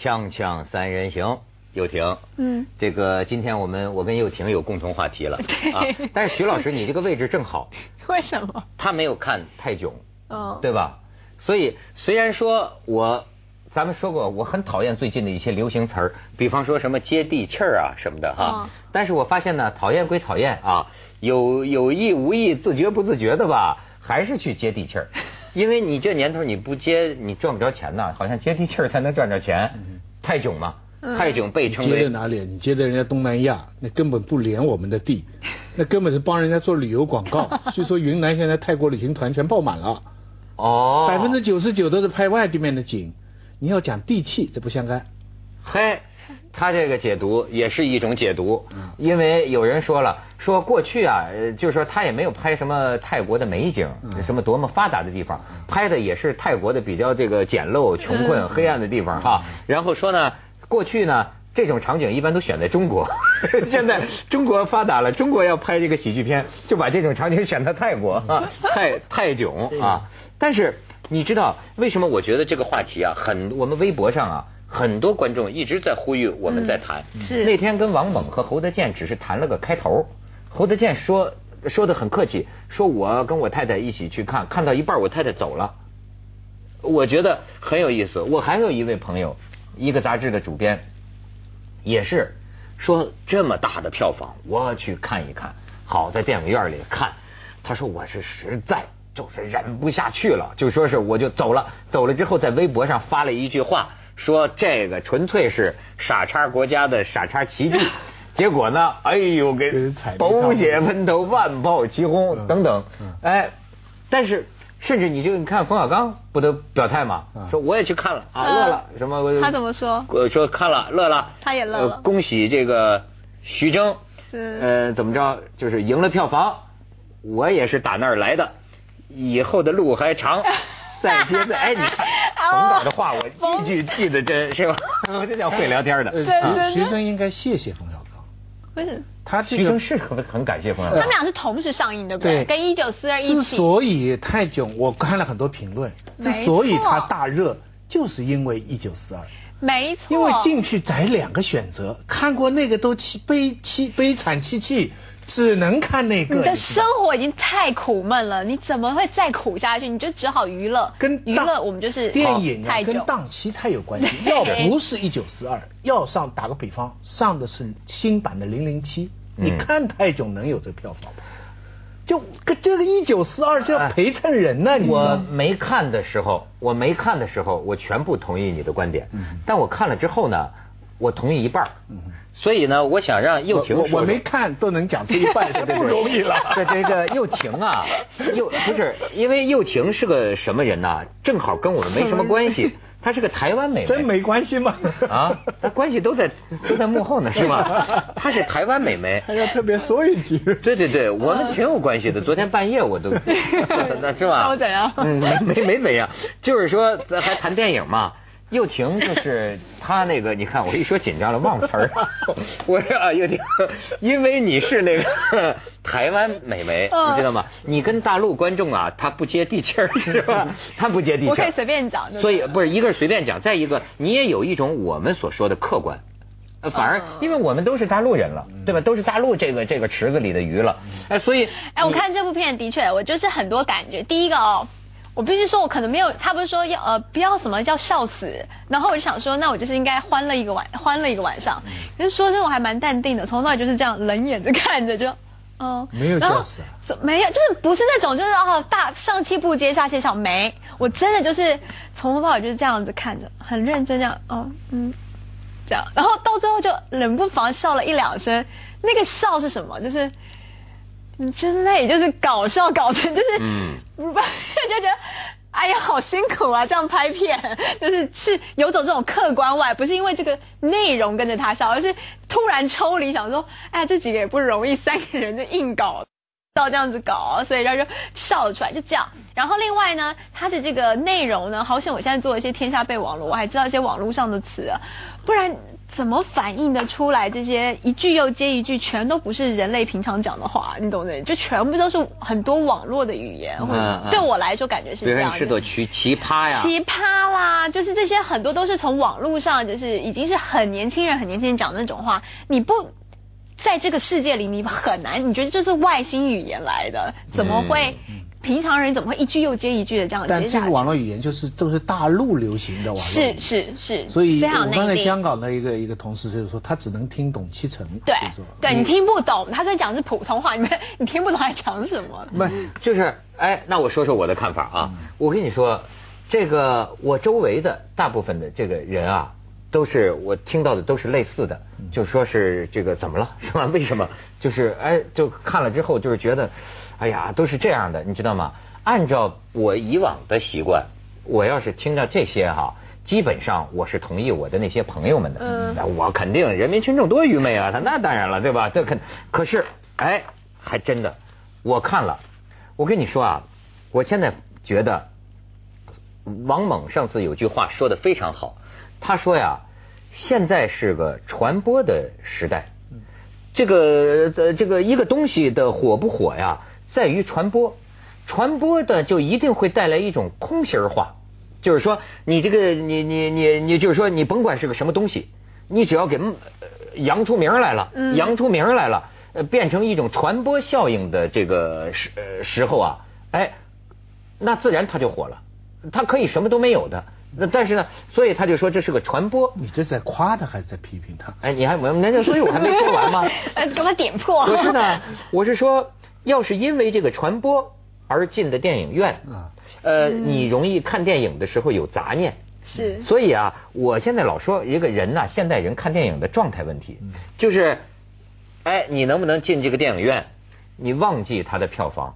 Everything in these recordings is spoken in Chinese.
锵锵三人行，又婷。嗯，这个今天我们我跟又婷有共同话题了 啊。但是徐老师，你这个位置正好。为什么？他没有看泰囧，嗯，对吧？所以虽然说我咱们说过，我很讨厌最近的一些流行词儿，比方说什么接地气儿啊什么的哈。但是我发现呢，讨厌归讨厌啊，有有意无意、自觉不自觉的吧，还是去接地气儿。因为你这年头你不接你赚不着钱呐，好像接地气儿才能赚着钱。泰囧嘛，泰囧被称为接在哪里？你接在人家东南亚，那根本不连我们的地，那根本是帮人家做旅游广告。据说云南现在泰国旅行团全爆满了，哦，百分之九十九都是拍外地面的景。你要讲地气，这不相干。嘿。他这个解读也是一种解读，因为有人说了，说过去啊，就是说他也没有拍什么泰国的美景，什么多么发达的地方，拍的也是泰国的比较这个简陋、穷困、黑暗的地方哈。然后说呢，过去呢这种场景一般都选在中国，现在中国发达了，中国要拍这个喜剧片，就把这种场景选在泰国啊，泰泰囧啊。但是你知道为什么我觉得这个话题啊，很我们微博上啊。很多观众一直在呼吁我们在谈。是那天跟王猛和侯德健只是谈了个开头。侯德健说说的很客气，说我跟我太太一起去看，看到一半我太太走了。我觉得很有意思。我还有一位朋友，一个杂志的主编，也是说这么大的票房，我去看一看。好在电影院里看，他说我是实在就是忍不下去了，就说是我就走了。走了之后在微博上发了一句话。说这个纯粹是傻叉国家的傻叉奇迹，结果呢，哎呦，给狗血喷头，万炮齐轰等等，哎，但是甚至你就你看冯小刚不都表态吗？说我也去看了啊，乐了什么？他怎么说？我说看了乐了，他也乐了。恭喜这个徐峥，呃，怎么着？就是赢了票房，我也是打那儿来的，以后的路还长。再接再哎，你看冯导的话，我句句记得真是吧？这叫会聊天的。徐峥应该谢谢冯小刚。不是，他徐峥是很很感谢冯小刚。他们俩是同时上映的，对跟一九四二一起。之所以泰囧，我看了很多评论，之所以他大热，就是因为一九四二。没错。因为进去宰两个选择，看过那个都凄悲凄悲惨戚戚。只能看那个。你的生活已经太苦闷了，你怎么会再苦下去？你就只好娱乐。跟娱乐，我们就是电影啊，跟档期太有关系。要不是一九四二，要上打个比方，上的是新版的零零七，你看泰囧能有这票房吗？就这个一九四二就要陪衬人呢。我没看的时候，我没看的时候，我全部同意你的观点。但我看了之后呢，我同意一半。所以呢，我想让又婷说，我没看都能讲出一半，不容易了。这这个又婷啊，又不是因为又婷是个什么人呐？正好跟我们没什么关系，她是个台湾美眉。真没关系吗？啊，那关系都在都在幕后呢，是吗？她是台湾美眉，还要特别说一句。对对对，我们挺有关系的。昨天半夜我都，那是吧？那我怎样？嗯，没没怎样，就是说咱还谈电影嘛。又婷就是他那个，你看我一说紧张了忘词儿。我说啊，又婷，因为你是那个 台湾美眉，你知道吗？你跟大陆观众啊，他不接地气儿，是吧？他不接地气儿。我可以随便讲。所以不是一个是随便讲，再一个你也有一种我们所说的客观，反而因为我们都是大陆人了，对吧？都是大陆这个这个池子里的鱼了，哎，所以哎，我看这部片的确，我就是很多感觉。第一个哦。我必须说，我可能没有，他不是说要呃不要什么叫笑死，然后我就想说，那我就是应该欢乐一个晚，欢乐一个晚上。可是说真的，我还蛮淡定的，从头到尾就是这样冷眼着看着，就嗯，没有笑死啊，没有，就是不是那种就是哦大上气不接下气笑，没，我真的就是从头到尾就是这样子看着，很认真这样，哦嗯，这样，然后到最后就冷不防笑了一两声，那个笑是什么？就是。你真累，就是搞笑搞成就是，嗯，就觉得哎呀好辛苦啊，这样拍片就是是有种这种客观外，不是因为这个内容跟着他笑，而是突然抽离想说，哎这几个也不容易，三个人就硬搞。照这样子搞，所以他就笑了出来，就这样。然后另外呢，他的这个内容呢，好像我现在做一些天下备网络，我还知道一些网络上的词，啊不然。怎么反映的出来？这些一句又接一句，全都不是人类平常讲的话，你懂的？就全部都是很多网络的语言。嗯对我来说，感觉是这样。是朵奇奇葩呀。奇葩啦，就是这些很多都是从网络上，就是已经是很年轻人、很年轻人讲的那种话。你不在这个世界里，你很难。你觉得这是外星语言来的？怎么会？平常人怎么会一句又接一句的这样接但这个网络语言就是都是大陆流行的网络。是是是。所以我刚才香港的一个一个同事就是说，他只能听懂七成。对。对你听不懂，他在讲是普通话，你们你听不懂他讲什么。不就是哎，那我说说我的看法啊。我跟你说，这个我周围的大部分的这个人啊，都是我听到的都是类似的，就说是这个怎么了 是吧？为什么？就是哎，就看了之后就是觉得。哎呀，都是这样的，你知道吗？按照我以往的习惯，我要是听到这些哈，基本上我是同意我的那些朋友们的。嗯。我肯定人民群众多愚昧啊！他那当然了，对吧？这肯可是，哎，还真的，我看了，我跟你说啊，我现在觉得王猛上次有句话说的非常好，他说呀，现在是个传播的时代，这个呃这个一个东西的火不火呀？在于传播，传播的就一定会带来一种空心化，就是说你这个你你你你就是说你甭管是个什么东西，你只要给扬出名来了，扬出名来了，呃，变成一种传播效应的这个时时候啊，哎，那自然它就火了。它可以什么都没有的，那但是呢，所以他就说这是个传播。你这在夸他还是在批评他？哎，你还我那所以我还没说完吗？给我点破。不是呢，我是说。要是因为这个传播而进的电影院，呃，你容易看电影的时候有杂念，是。所以啊，我现在老说一个人呐，现代人看电影的状态问题，就是，哎，你能不能进这个电影院？你忘记它的票房，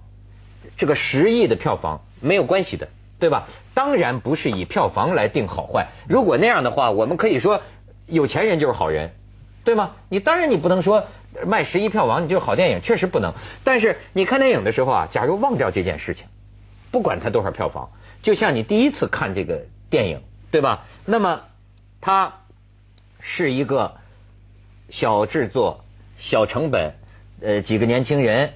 这个十亿的票房没有关系的，对吧？当然不是以票房来定好坏。如果那样的话，我们可以说有钱人就是好人。对吗？你当然你不能说卖十亿票房你就是好电影，确实不能。但是你看电影的时候啊，假如忘掉这件事情，不管它多少票房，就像你第一次看这个电影，对吧？那么它是一个小制作、小成本，呃，几个年轻人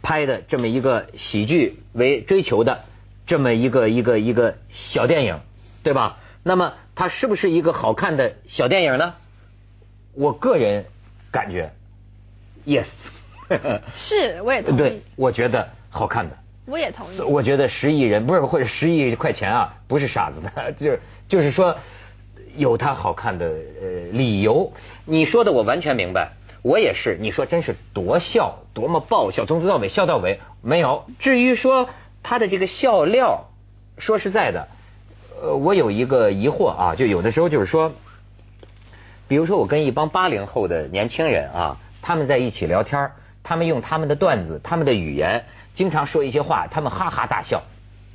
拍的这么一个喜剧为追求的这么一个一个一个小电影，对吧？那么它是不是一个好看的小电影呢？我个人感觉，yes，是，我也同意。对，我觉得好看的。我也同意。我觉得十亿人不是或者十亿块钱啊，不是傻子的，就是就是说有它好看的呃理由。你说的我完全明白，我也是。你说真是多笑，多么爆笑，从头到尾笑到尾没有。至于说他的这个笑料，说实在的，呃，我有一个疑惑啊，就有的时候就是说。比如说，我跟一帮八零后的年轻人啊，他们在一起聊天，他们用他们的段子、他们的语言，经常说一些话，他们哈哈大笑。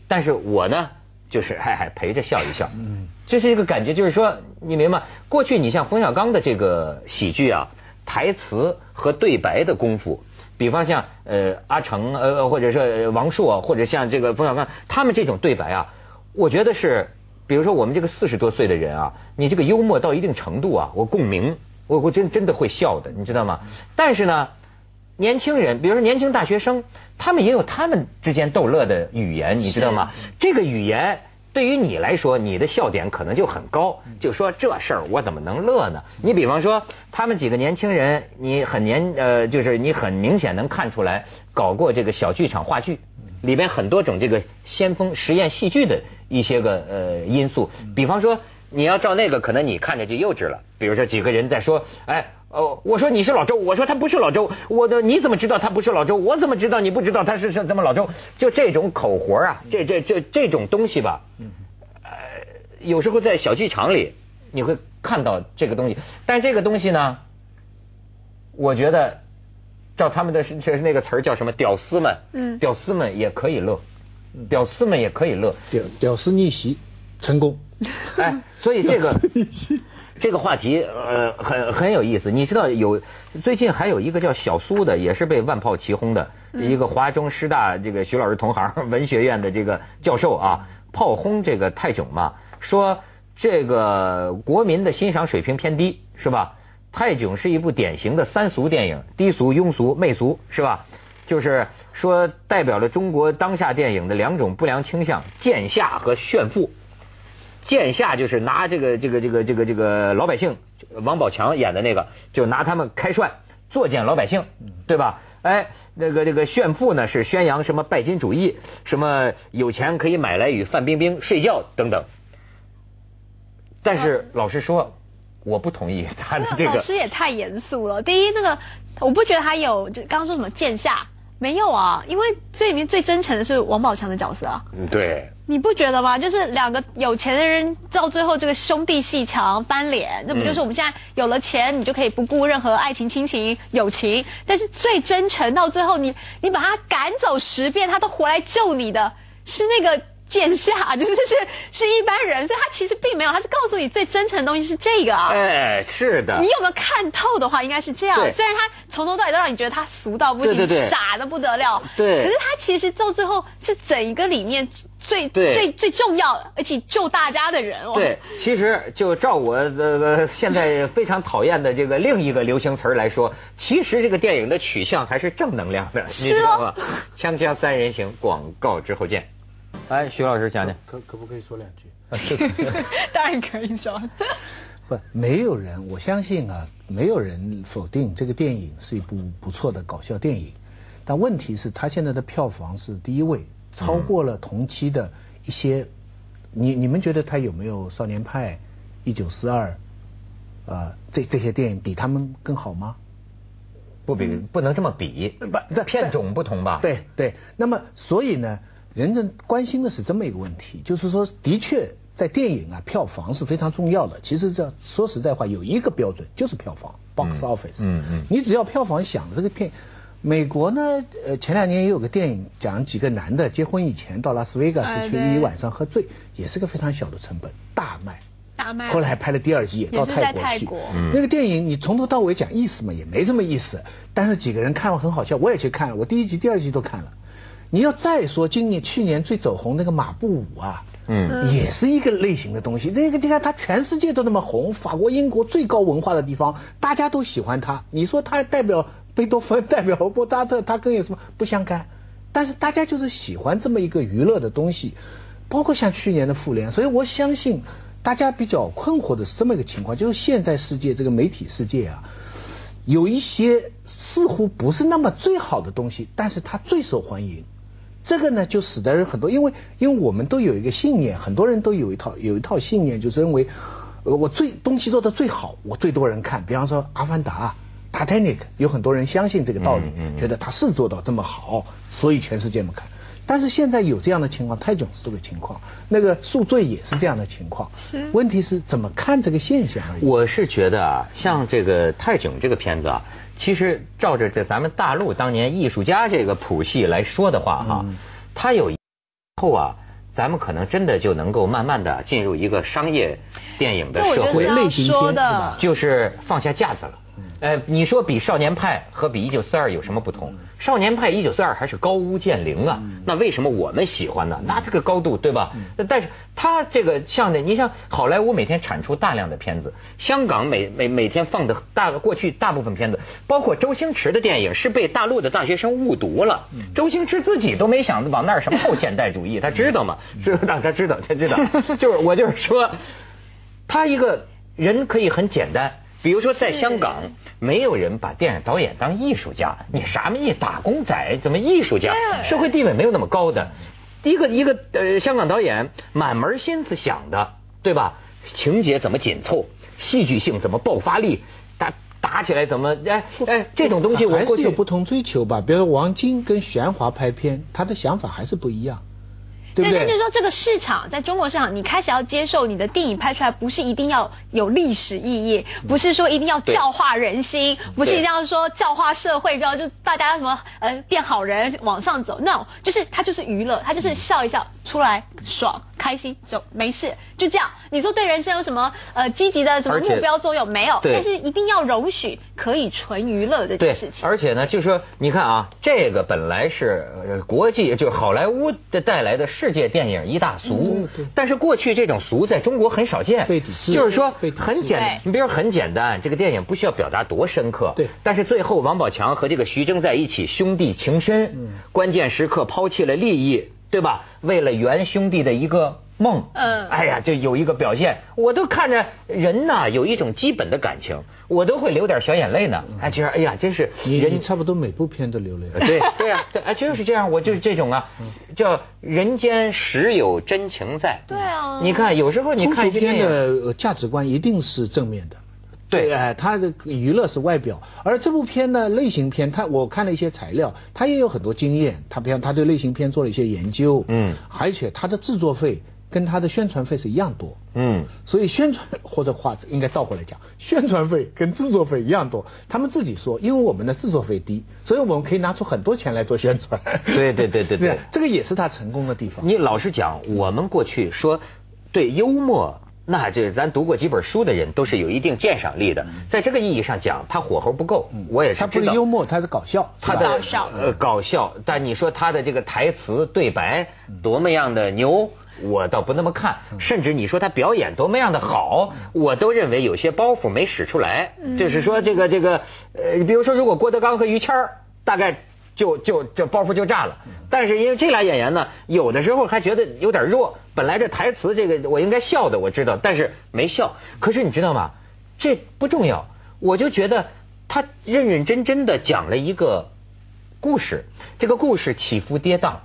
但是我呢，就是嗨嗨陪着笑一笑。嗯，这是一个感觉，就是说，你明白？过去你像冯小刚的这个喜剧啊，台词和对白的功夫，比方像呃阿成呃，或者说王朔，或者像这个冯小刚，他们这种对白啊，我觉得是。比如说我们这个四十多岁的人啊，你这个幽默到一定程度啊，我共鸣，我我真真的会笑的，你知道吗？但是呢，年轻人，比如说年轻大学生，他们也有他们之间逗乐的语言，你知道吗？这个语言对于你来说，你的笑点可能就很高，就说这事儿我怎么能乐呢？你比方说，他们几个年轻人，你很年呃，就是你很明显能看出来搞过这个小剧场话剧。里边很多种这个先锋实验戏剧的一些个呃因素，比方说你要照那个，可能你看着就幼稚了。比如说几个人在说，哎哦，我说你是老周，我说他不是老周，我的你怎么知道他不是老周？我怎么知道你不知道他是是怎么老周？就这种口活啊，这这这这种东西吧，呃，有时候在小剧场里你会看到这个东西，但这个东西呢，我觉得。照他们的是是那个词儿叫什么？屌丝们，嗯，屌丝们也可以乐，屌丝们也可以乐，屌屌丝逆袭，成功。哎，所以这个 这个话题呃很很有意思。你知道有最近还有一个叫小苏的，也是被万炮齐轰的一个华中师大这个徐老师同行文学院的这个教授啊，炮轰这个泰囧嘛，说这个国民的欣赏水平偏低，是吧？泰囧是一部典型的三俗电影，低俗、庸俗、媚俗，是吧？就是说代表了中国当下电影的两种不良倾向：贱下和炫富。贱下就是拿这个这个这个这个这个老百姓，王宝强演的那个，就拿他们开涮，作践老百姓，对吧？哎，那个这个炫富呢，是宣扬什么拜金主义，什么有钱可以买来与范冰冰睡觉等等。但是老实说，我不同意他的这个。老师也太严肃了。第一，这个我不觉得他有，就刚刚说什么贱下。没有啊，因为这里面最真诚的是王宝强的角色啊。嗯，对。你不觉得吗？就是两个有钱的人到最后这个兄弟戏强翻脸，那不就是我们现在有了钱，你就可以不顾任何爱情、亲情、友情，但是最真诚到最后，你你把他赶走十遍，他都回来救你的，是那个。剑下 就是是是一般人，所以他其实并没有，他是告诉你最真诚的东西是这个啊。哎，是的。你有没有看透的话，应该是这样。虽然他从头到尾都让你觉得他俗到不行，傻的不得了。对。可是他其实到最后是整一个里面最最最重要而且救大家的人。对，其实就照我呃现在非常讨厌的这个另一个流行词来说，其实这个电影的取向还是正能量的，你知道吗？锵锵三人行，广告之后见。哎，徐老师讲讲，可可不可以说两句？当然可以说。不，没有人，我相信啊，没有人否定这个电影是一部不错的搞笑电影。但问题是，它现在的票房是第一位，超过了同期的一些。你你们觉得它有没有《少年派》《一九四二》啊？这这些电影比他们更好吗？不比，不能这么比。不，这片种不同吧？对对。那么，所以呢？人们关心的是这么一个问题，就是说，的确在电影啊，票房是非常重要的。其实这说实在话，有一个标准就是票房，box office。嗯嗯。你只要票房响了，这个片，美国呢，呃，前两年也有个电影，讲几个男的结婚以前到拉斯维加斯去一晚上喝醉，也是个非常小的成本，大卖。大卖。后来还拍了第二集，也到泰国去。那个电影你从头到尾讲意思嘛，也没什么意思。但是几个人看了很好笑，我也去看了，我第一集、第二集都看了。你要再说今年去年最走红那个马步舞啊，嗯，也是一个类型的东西。那个你看，它全世界都那么红，法国、英国最高文化的地方，大家都喜欢它。你说它代表贝多芬，代表莫扎特，他跟有什么不相干？但是大家就是喜欢这么一个娱乐的东西，包括像去年的复联。所以我相信大家比较困惑的是这么一个情况，就是现在世界这个媒体世界啊，有一些似乎不是那么最好的东西，但是它最受欢迎。这个呢，就使得人很多，因为因为我们都有一个信念，很多人都有一套有一套信念，就是认为，呃，我最东西做的最好，我最多人看。比方说《阿凡达》《Titanic》，有很多人相信这个道理，觉得他是做到这么好，所以全世界么看。但是现在有这样的情况，泰囧是这个情况，那个《宿醉》也是这样的情况。是问题是怎么看这个现象而已。我是觉得啊，像这个泰囧这个片子啊。其实照着这咱们大陆当年艺术家这个谱系来说的话哈，它有后啊，咱们可能真的就能够慢慢的进入一个商业电影的社会类型片，就是放下架子了。呃，你说比《少年派》和比《一九四二》有什么不同？《少年派》《一九四二》还是高屋建瓴啊，那为什么我们喜欢呢？那这个高度对吧？但是他这个像的，你像好莱坞每天产出大量的片子，香港每每每天放的大过去大部分片子，包括周星驰的电影是被大陆的大学生误读了。周星驰自己都没想往那儿什么后现代主义，他知道吗？知道他知道他知道，就是我就是说，他一个人可以很简单。比如说，在香港，没有人把电影导演当艺术家。你啥么意？打工仔怎么艺术家？社会地位没有那么高的。一个一个呃，香港导演满门心思想的，对吧？情节怎么紧凑？戏剧性怎么爆发力？打打起来怎么？哎哎，这种东西我还是有不同追求吧。比如说王晶跟玄华拍片，他的想法还是不一样。但是就是说，这个市场在中国市场，你开始要接受你的电影拍出来，不是一定要有历史意义，不是说一定要教化人心，不是一定要说教化社会，知道就大家什么呃变好人往上走，no，就是它就是娱乐，它就是笑一笑，出来爽开心就没事，就这样。你说对人生有什么呃积极的什么目标作用没有？但是一定要容许可以纯娱乐这件事情。而且呢，就是说，你看啊，这个本来是国际就是好莱坞的带来的世界电影一大俗，但是过去这种俗在中国很少见。就是说很简，你比如说很简单，这个电影不需要表达多深刻。对。但是最后王宝强和这个徐峥在一起，兄弟情深，关键时刻抛弃了利益。对吧？为了圆兄弟的一个梦，嗯，哎呀，就有一个表现，我都看着人呐，有一种基本的感情，我都会流点小眼泪呢。哎，觉得哎呀，真是人差不多每部片都流泪。对对呀，哎，就是这样，我就是这种啊，叫人间实有真情在。对啊，你看有时候你看一片的价值观一定是正面的。对，哎，它的娱乐是外表，而这部片呢，类型片，它我看了一些材料，它也有很多经验，它比方它对类型片做了一些研究，嗯，而且它的制作费跟它的宣传费是一样多，嗯，所以宣传或者话应该倒过来讲，宣传费跟制作费一样多，他们自己说，因为我们的制作费低，所以我们可以拿出很多钱来做宣传，对对对对对，这个也是他成功的地方。你老实讲，我们过去说对幽默。那这咱读过几本书的人都是有一定鉴赏力的，在这个意义上讲，他火候不够，我也是知道。他不是幽默，他是搞笑，他的呃搞笑。但你说他的这个台词对白多么样的牛，我倒不那么看。甚至你说他表演多么样的好，我都认为有些包袱没使出来。就是说这个这个呃，比如说如果郭德纲和于谦儿，大概。就就这包袱就炸了，但是因为这俩演员呢，有的时候还觉得有点弱。本来这台词这个我应该笑的，我知道，但是没笑。可是你知道吗？这不重要，我就觉得他认认真真的讲了一个故事，这个故事起伏跌宕。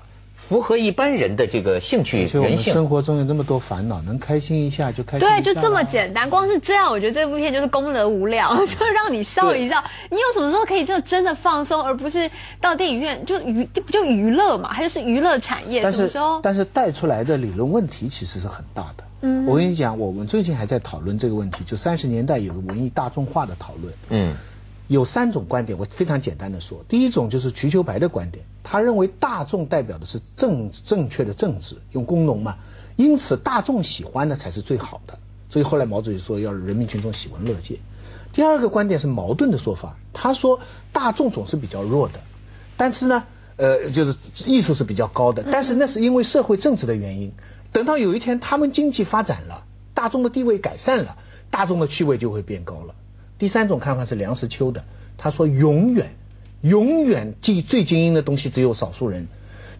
符合一般人的这个兴趣人性。生活中有那么多烦恼，能开心一下就开心。对，就这么简单。光是这样，我觉得这部片就是功德无量，就让你笑一笑。你有什么时候可以就真的放松，而不是到电影院就娱不就娱乐嘛？它就是娱乐产业。但是但是带出来的理论问题其实是很大的。嗯。我跟你讲，我们最近还在讨论这个问题，就三十年代有个文艺大众化的讨论。嗯。有三种观点，我非常简单的说，第一种就是瞿秋白的观点，他认为大众代表的是正正确的政治，用工农嘛，因此大众喜欢的才是最好的，所以后来毛主席说要人民群众喜闻乐见。第二个观点是矛盾的说法，他说大众总是比较弱的，但是呢，呃，就是艺术是比较高的，但是那是因为社会政治的原因，等到有一天他们经济发展了，大众的地位改善了，大众的趣味就会变高了。第三种看法是梁实秋的，他说永远永远最最精英的东西只有少数人。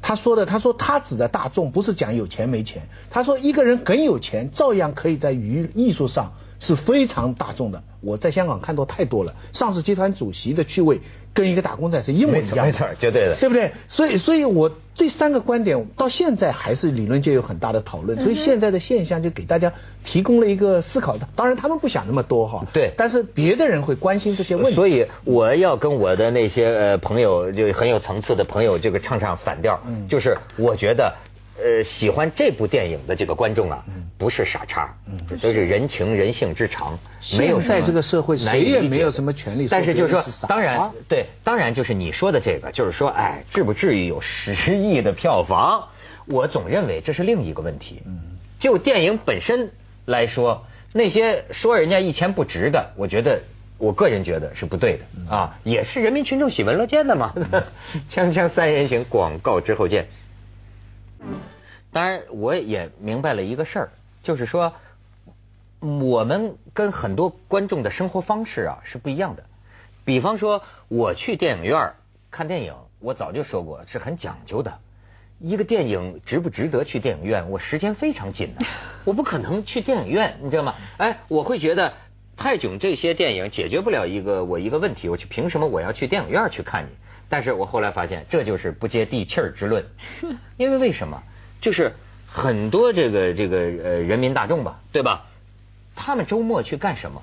他说的，他说他指的大众不是讲有钱没钱，他说一个人很有钱，照样可以在娱艺术上是非常大众的。我在香港看到太多了，上市集团主席的趣味。跟一个打工仔是一模一样，没错，绝对的，对不对？所以，所以我这三个观点到现在还是理论界有很大的讨论。所以现在的现象就给大家提供了一个思考的。当然，他们不想那么多哈。对。但是别的人会关心这些问题。所以我要跟我的那些呃朋友，就很有层次的朋友，这个唱唱反调。嗯。就是我觉得。呃，喜欢这部电影的这个观众啊，不是傻叉，都是人情人性之常，没有在这个社会谁也没有什么权利。但是就是说，当然对，当然就是你说的这个，就是说，哎，至不至于有十亿的票房。我总认为这是另一个问题。嗯就电影本身来说，那些说人家一钱不值的，我觉得，我个人觉得是不对的啊，也是人民群众喜闻乐见的嘛。锵锵三人行，广告之后见。当然，我也明白了一个事儿，就是说，我们跟很多观众的生活方式啊是不一样的。比方说，我去电影院看电影，我早就说过是很讲究的。一个电影值不值得去电影院，我时间非常紧的，我不可能去电影院，你知道吗？哎，我会觉得泰囧这些电影解决不了一个我一个问题，我去凭什么我要去电影院去看你？但是我后来发现，这就是不接地气儿之论。因为为什么？就是很多这个这个呃人民大众吧，对吧？他们周末去干什么？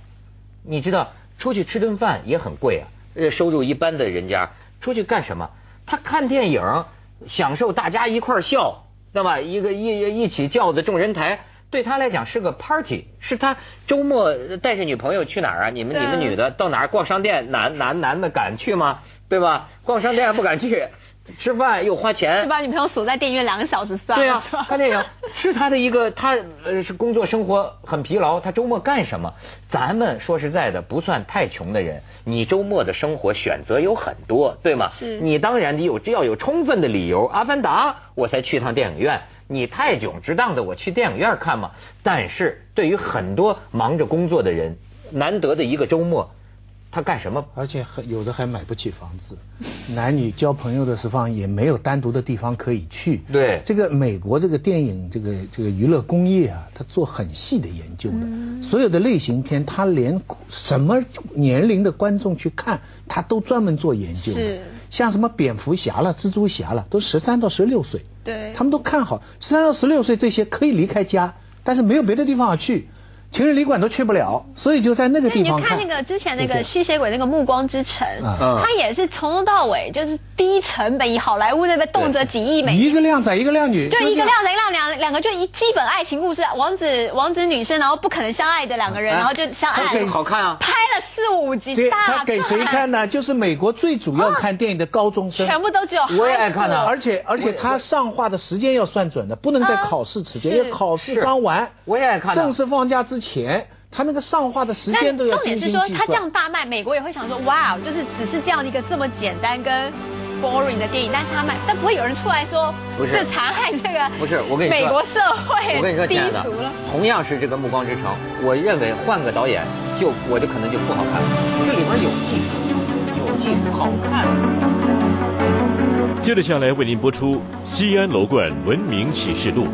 你知道，出去吃顿饭也很贵啊。呃，收入一般的人家出去干什么？他看电影，享受大家一块笑，那么？一个一一起叫的众人台，对他来讲是个 party，是他周末带着女朋友去哪儿啊？你们你们女的到哪儿逛商店？男男男的敢去吗？对吧？逛商店不敢去，吃饭又花钱，就把女朋友锁在电影院两个小时算了。对呀，看电影 是他的一个，他呃是工作生活很疲劳，他周末干什么？咱们说实在的，不算太穷的人，你周末的生活选择有很多，对吗？是。你当然得有只要有充分的理由，《阿凡达》我才去趟电影院。你太囧值当的我去电影院看嘛？但是对于很多忙着工作的人，难得的一个周末。他干什么？而且还有的还买不起房子，男女交朋友的时候也没有单独的地方可以去。对，这个美国这个电影这个这个娱乐工业啊，他做很细的研究的，所有的类型片，他连什么年龄的观众去看，他都专门做研究的。像什么蝙蝠侠了、蜘蛛侠了，都十三到十六岁。对，他们都看好十三到十六岁这些可以离开家，但是没有别的地方去。情人旅馆都去不了，所以就在那个地方看。你看那个之前那个吸血鬼那个《暮光之城》，他也是从头到尾就是低成本，以好莱坞那边动辄几亿美。一个靓仔，一个靓女。就，一个靓仔，一个靓两两个就一基本爱情故事，王子王子女生，然后不可能相爱的两个人，然后就相爱。好看啊！拍了四五集，大他给谁看呢？就是美国最主要看电影的高中生。全部都只有。我也爱看的，而且而且他上画的时间要算准的，不能在考试时间，因为考试刚完。我也爱看。正式放假之前。他那个上画的时间都要重点是说，他这样大卖，美国也会想说，哇，就是只是这样的一个这么简单跟 boring 的电影，但是他卖，但不会有人出来说，不是残害这个，不是我跟你说，美国社会，我跟你说，亲爱的，同样是这个《暮光之城》，我认为换个导演，就我就可能就不好看了。这里面有技术，有技术，好看。接着下来为您播出《西安楼冠文明启示录》。